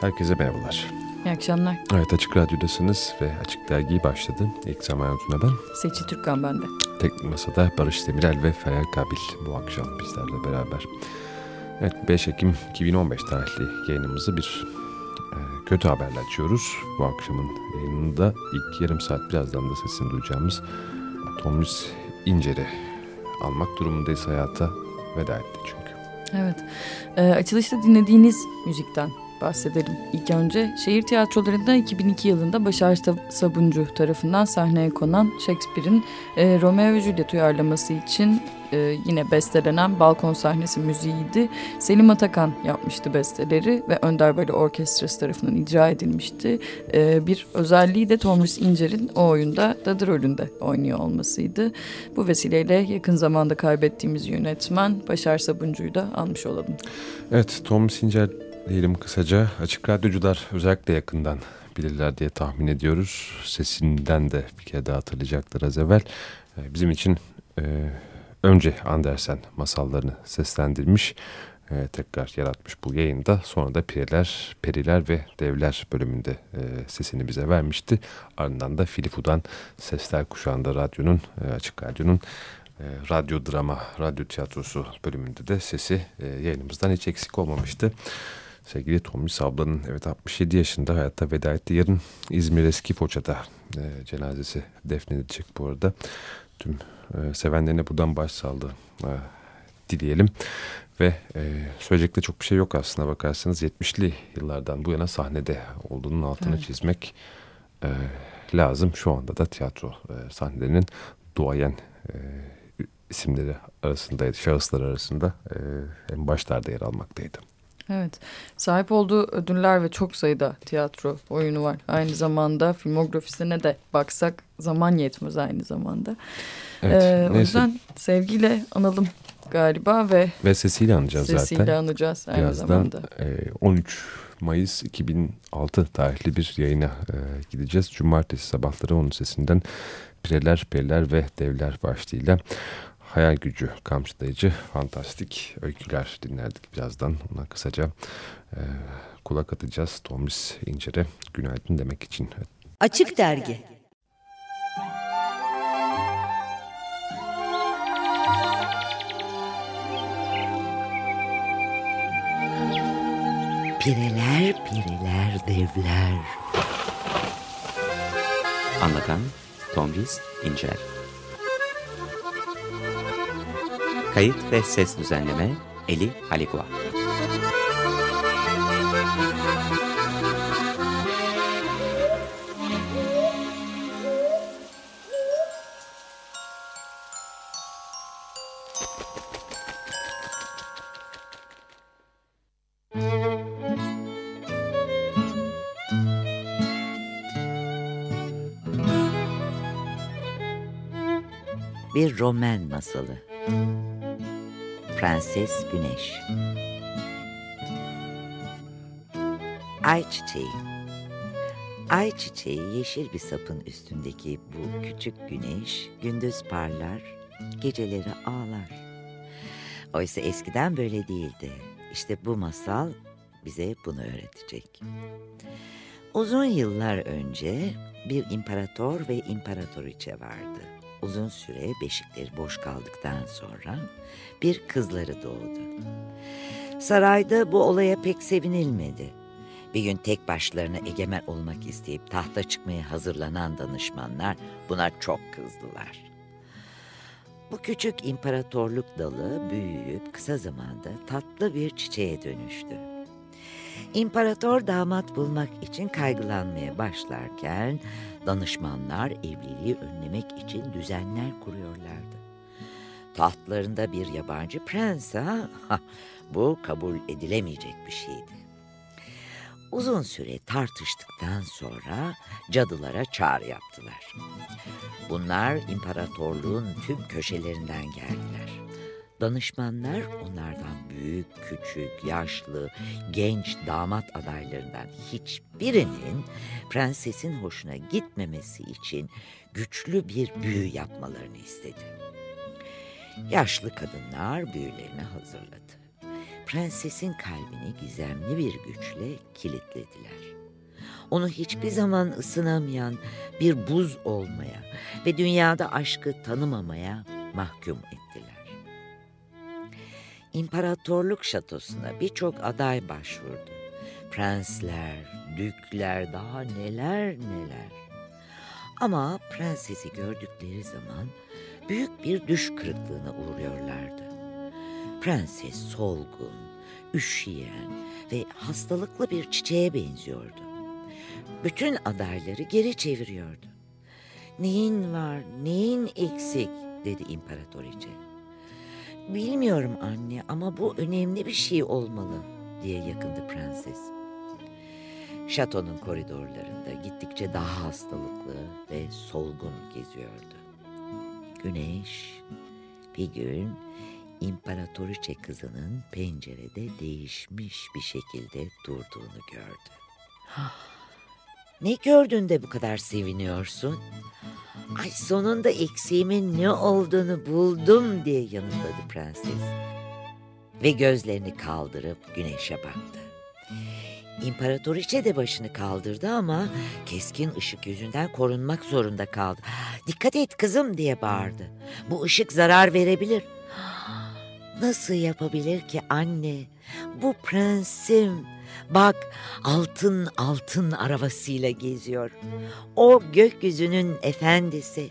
Herkese merhabalar. İyi akşamlar. Evet Açık Radyo'dasınız ve Açık Dergi başladı. İlk zaman ben. Seçil Türkan bende. Teknik Masa'da Barış Demirel ve Feryal Kabil bu akşam bizlerle beraber. Evet 5 Ekim 2015 tarihli yayınımızı bir e, kötü haberle açıyoruz. Bu akşamın yayınında ilk yarım saat birazdan da sesini duyacağımız Tomris İncer'i almak durumundayız hayata veda etti çünkü. Evet. E, açılışta dinlediğiniz müzikten bahsedelim. İlk önce şehir tiyatrolarında 2002 yılında Başar Sabuncu tarafından sahneye konan Shakespeare'in e, Romeo ve Juliet uyarlaması için e, yine bestelenen balkon sahnesi müziğiydi. Selim Atakan yapmıştı besteleri ve Önder Bali Orkestrası tarafından icra edilmişti. E, bir özelliği de Tomris İncer'in o oyunda dadı rolünde oynuyor olmasıydı. Bu vesileyle yakın zamanda kaybettiğimiz yönetmen Başar Sabuncu'yu da almış olalım. Evet Tomris İncer diyelim kısaca. Açık radyocular özellikle yakından bilirler diye tahmin ediyoruz. Sesinden de bir kere daha hatırlayacaklar az evvel. Ee, bizim için e, önce Andersen masallarını seslendirmiş, e, tekrar yaratmış bu yayında. Sonra da Periler, Periler ve Devler bölümünde e, sesini bize vermişti. Ardından da Filifu'dan Sesler Kuşağı'nda radyonun, e, Açık Radyo'nun e, radyo drama, radyo tiyatrosu bölümünde de sesi e, yayınımızdan hiç eksik olmamıştı. Sevgili Tommy Sablan'ın evet 67 yaşında hayatta veda etti. Yarın İzmir Eski Foça'da e, cenazesi defnedilecek bu arada. Tüm e, sevenlerine buradan başsağlığı e, dileyelim. Ve e, söyleyecek de çok bir şey yok aslında bakarsanız 70'li yıllardan bu yana sahnede olduğunun altını evet. çizmek e, lazım. Şu anda da tiyatro e, sahnelerinin duayen e, isimleri arasındaydı, şahıslar arasında e, en başlarda yer almaktaydı. Evet. Sahip olduğu ödüller ve çok sayıda tiyatro oyunu var. Aynı zamanda filmografisine de baksak zaman yetmez aynı zamanda. Evet, ee, o yüzden sevgiyle analım galiba ve ve sesiyle anacağız sesiyle zaten. Sesiyle anacağız aynı Birazdan, zamanda. E, 13 Mayıs 2006 tarihli bir yayına e, gideceğiz. Cumartesi sabahları onun sesinden Pireler, Periler ve Devler başlığıyla hayal gücü kamçılayıcı fantastik öyküler dinlerdik birazdan. Ona kısaca e, kulak atacağız. Tomis İncer'e günaydın demek için. Açık Dergi Pireler, pireler, devler. Anlatan Tomris İncer Kayıt ve ses düzenleme Eli Haligua Bir roman masalı. Prenses Güneş. Ay çiçeği. Ay çiçeği yeşil bir sapın üstündeki bu küçük güneş gündüz parlar, geceleri ağlar. Oysa eskiden böyle değildi. İşte bu masal bize bunu öğretecek. Uzun yıllar önce bir imparator ve imparatoriçe vardı. Uzun süre beşikleri boş kaldıktan sonra bir kızları doğdu. Sarayda bu olaya pek sevinilmedi. Bir gün tek başlarına egemen olmak isteyip tahta çıkmaya hazırlanan danışmanlar buna çok kızdılar. Bu küçük imparatorluk dalı büyüyüp kısa zamanda tatlı bir çiçeğe dönüştü. İmparator damat bulmak için kaygılanmaya başlarken danışmanlar evliliği önlemek için düzenler kuruyorlardı. Tahtlarında bir yabancı prens ha? Bu kabul edilemeyecek bir şeydi. Uzun süre tartıştıktan sonra cadılara çağrı yaptılar. Bunlar imparatorluğun tüm köşelerinden geldiler. Danışmanlar onlardan büyük, küçük, yaşlı, genç damat adaylarından hiçbirinin prensesin hoşuna gitmemesi için güçlü bir büyü yapmalarını istedi. Yaşlı kadınlar büyülerini hazırladı. Prensesin kalbini gizemli bir güçle kilitlediler. Onu hiçbir zaman ısınamayan bir buz olmaya ve dünyada aşkı tanımamaya mahkum ettiler. İmparatorluk şatosuna birçok aday başvurdu. Prensler, dükler, daha neler neler. Ama prensesi gördükleri zaman büyük bir düş kırıklığına uğruyorlardı. Prenses solgun, üşüyen ve hastalıklı bir çiçeğe benziyordu. Bütün adayları geri çeviriyordu. Neyin var, neyin eksik dedi imparatoriçe. Bilmiyorum anne ama bu önemli bir şey olmalı diye yakındı prenses. Şatonun koridorlarında gittikçe daha hastalıklı ve solgun geziyordu. Güneş bir gün imparatoriçe kızının pencerede değişmiş bir şekilde durduğunu gördü. Ne gördün de bu kadar seviniyorsun? Ay sonunda eksiğimin ne olduğunu buldum diye yanıtladı prenses. Ve gözlerini kaldırıp güneşe baktı. İmparatoriçe de başını kaldırdı ama keskin ışık yüzünden korunmak zorunda kaldı. Dikkat et kızım diye bağırdı. Bu ışık zarar verebilir. Nasıl yapabilir ki anne? Bu prensim. Bak altın altın arabasıyla geziyor. O gökyüzünün efendisi.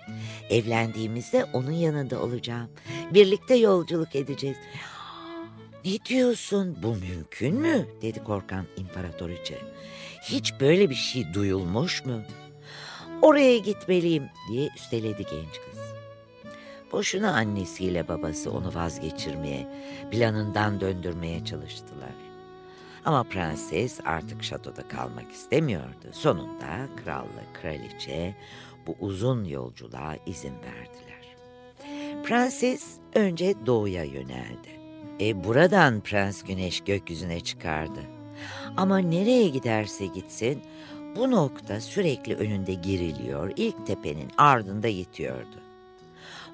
Evlendiğimizde onun yanında olacağım. Birlikte yolculuk edeceğiz. Ne diyorsun bu mümkün mü? dedi korkan imparatoriçe. Hiç böyle bir şey duyulmuş mu? Oraya gitmeliyim diye üsteledi genç kız. Boşuna annesiyle babası onu vazgeçirmeye, planından döndürmeye çalıştılar. Ama prenses artık şatoda kalmak istemiyordu. Sonunda kralla kraliçe bu uzun yolculuğa izin verdiler. Prenses önce doğuya yöneldi. E buradan Prens Güneş gökyüzüne çıkardı. Ama nereye giderse gitsin bu nokta sürekli önünde giriliyor, ilk tepenin ardında yitiyordu.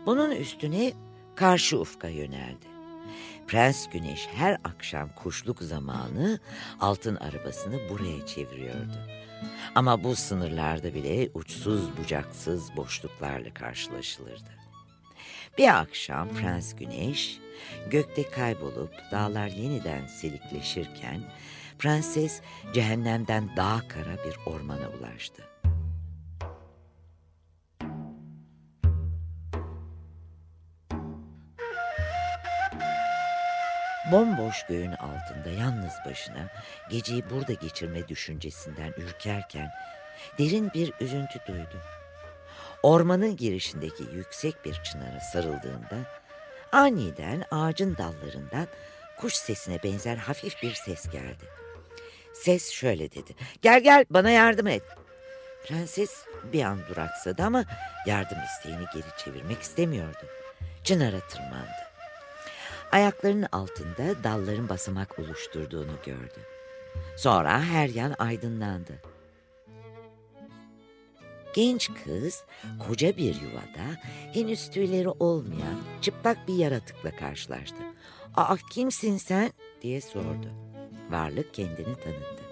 Bunun üstüne karşı ufka yöneldi. Prens Güneş her akşam kuşluk zamanı altın arabasını buraya çeviriyordu. Ama bu sınırlarda bile uçsuz bucaksız boşluklarla karşılaşılırdı. Bir akşam Prens Güneş gökte kaybolup dağlar yeniden silikleşirken prenses cehennemden daha kara bir ormana ulaştı. Bomboş göğün altında yalnız başına geceyi burada geçirme düşüncesinden ürkerken derin bir üzüntü duydu. Ormanın girişindeki yüksek bir çınara sarıldığında aniden ağacın dallarından kuş sesine benzer hafif bir ses geldi. Ses şöyle dedi. Gel gel bana yardım et. Prenses bir an duraksadı ama yardım isteğini geri çevirmek istemiyordu. Çınara tırmandı. Ayaklarının altında dalların basamak oluşturduğunu gördü. Sonra her yan aydınlandı. Genç kız koca bir yuvada henüz tüyleri olmayan çıplak bir yaratıkla karşılaştı. Aa kimsin sen diye sordu. Varlık kendini tanıttı.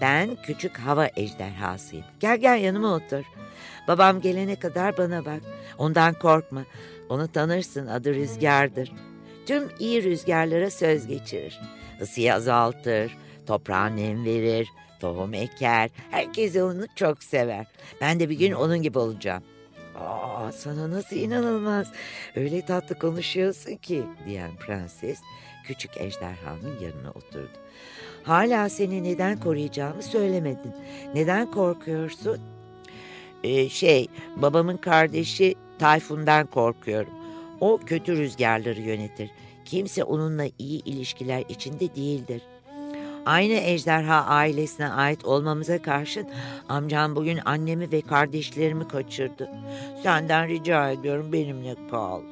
Ben küçük hava ejderhasıyım. Gel gel yanıma otur. Babam gelene kadar bana bak. Ondan korkma. Onu tanırsın adı Rüzgar'dır. Tüm iyi rüzgarlara söz geçirir. Isıyı azaltır, toprağa nem verir, tohum eker. Herkes onu çok sever. Ben de bir gün onun gibi olacağım. Aa, sana nasıl inanılmaz. Öyle tatlı konuşuyorsun ki diyen prenses küçük ejderhanın yanına oturdu. Hala seni neden koruyacağımı söylemedin. Neden korkuyorsun? Ee, şey, babamın kardeşi Tayfun'dan korkuyorum. O kötü rüzgarları yönetir. Kimse onunla iyi ilişkiler içinde değildir. Aynı ejderha ailesine ait olmamıza karşın amcam bugün annemi ve kardeşlerimi kaçırdı. Senden rica ediyorum benimle kal.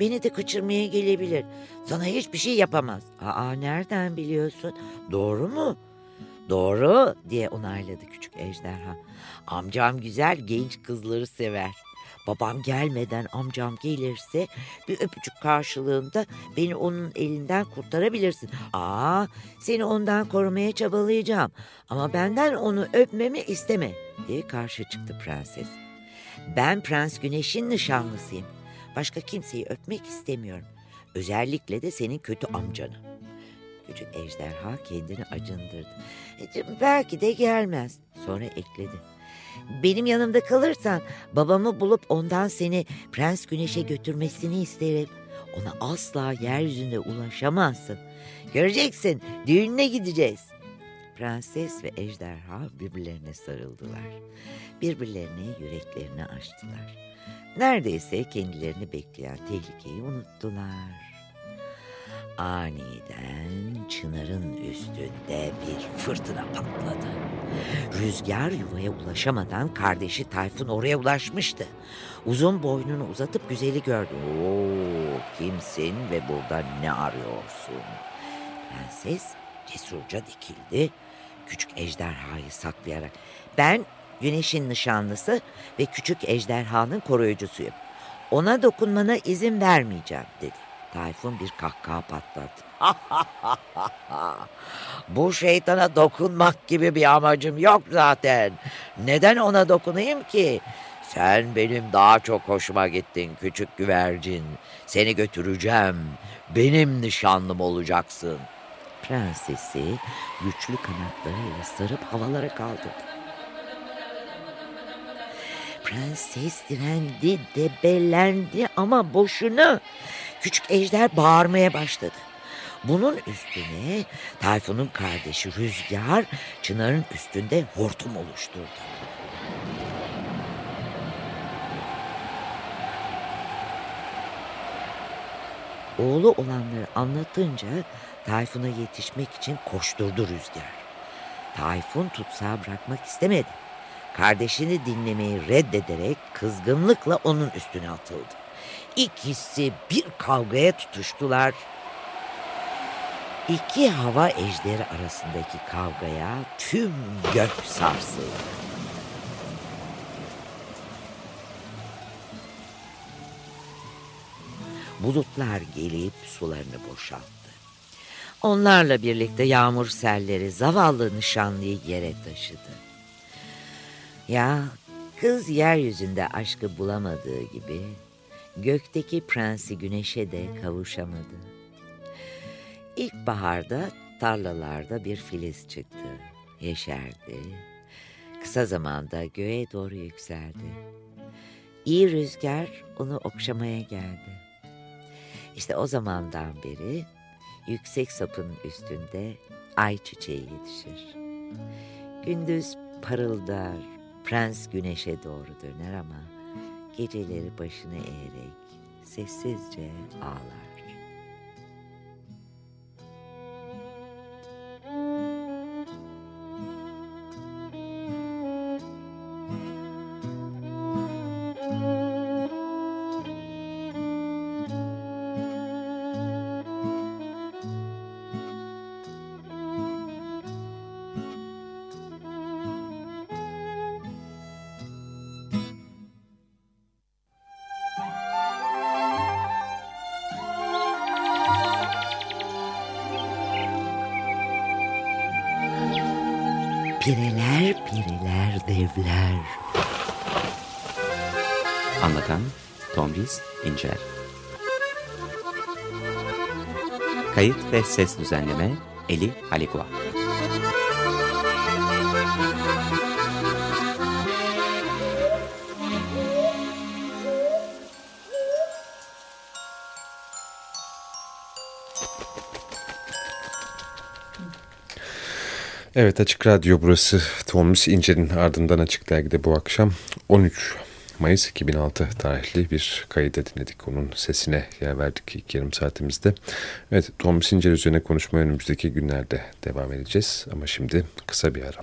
Beni de kaçırmaya gelebilir. Sana hiçbir şey yapamaz. Aa nereden biliyorsun? Doğru mu? Doğru diye onayladı küçük ejderha. Amcam güzel genç kızları sever. Babam gelmeden amcam gelirse bir öpücük karşılığında beni onun elinden kurtarabilirsin. Aa, seni ondan korumaya çabalayacağım ama benden onu öpmemi isteme diye karşı çıktı prenses. Ben Prens Güneş'in nişanlısıyım. Başka kimseyi öpmek istemiyorum. Özellikle de senin kötü amcanı. Küçük ejderha kendini acındırdı. E, belki de gelmez. Sonra ekledi. Benim yanımda kalırsan babamı bulup ondan seni Prens Güneş'e götürmesini isterim. Ona asla yeryüzünde ulaşamazsın. Göreceksin düğününe gideceğiz. Prenses ve ejderha birbirlerine sarıldılar. Birbirlerine yüreklerini açtılar. Neredeyse kendilerini bekleyen tehlikeyi unuttular. Aniden çınarın üstünde bir fırtına patladı. Rüzgar yuvaya ulaşamadan kardeşi Tayfun oraya ulaşmıştı. Uzun boynunu uzatıp güzeli gördü. Oo, kimsin ve burada ne arıyorsun? Prenses cesurca dikildi. Küçük ejderhayı saklayarak. Ben güneşin nişanlısı ve küçük ejderhanın koruyucusuyum. Ona dokunmana izin vermeyeceğim dedi. Tayfun bir kahkaha patladı. Bu şeytana dokunmak gibi bir amacım yok zaten. Neden ona dokunayım ki? Sen benim daha çok hoşuma gittin küçük güvercin. Seni götüreceğim. Benim nişanlım olacaksın. Prensesi güçlü kanatlarıyla sarıp havalara kaldırdı. Prenses direndi, debelendi ama boşuna. Küçük ejder bağırmaya başladı. Bunun üstüne Tayfun'un kardeşi Rüzgar Çınar'ın üstünde hortum oluşturdu. Oğlu olanları anlatınca Tayfun'a yetişmek için koşturdu Rüzgar. Tayfun tutsağı bırakmak istemedi. Kardeşini dinlemeyi reddederek kızgınlıkla onun üstüne atıldı. İkisi bir kavgaya tutuştular. İki hava ejderi arasındaki kavgaya tüm gök sarsıldı. bulutlar gelip sularını boşalttı. Onlarla birlikte yağmur selleri zavallı nişanlıyı yere taşıdı. Ya kız yeryüzünde aşkı bulamadığı gibi gökteki prensi güneşe de kavuşamadı. İlkbaharda tarlalarda bir filiz çıktı, yeşerdi. Kısa zamanda göğe doğru yükseldi. İyi rüzgar onu okşamaya geldi. İşte o zamandan beri yüksek sapın üstünde ay çiçeği yetişir. Gündüz parıldar, prens güneşe doğru döner ama geceleri başını eğerek sessizce ağlar. Devler. Anlatan Tomris İncer Kayıt ve ses düzenleme Eli Halikua Evet Açık Radyo burası Thomas İnce'nin ardından Açık Dergi'de bu akşam 13 Mayıs 2006 tarihli bir kayıt dinledik. Onun sesine yer verdik ilk yarım saatimizde. Evet Thomas İnce üzerine konuşmaya önümüzdeki günlerde devam edeceğiz ama şimdi kısa bir ara.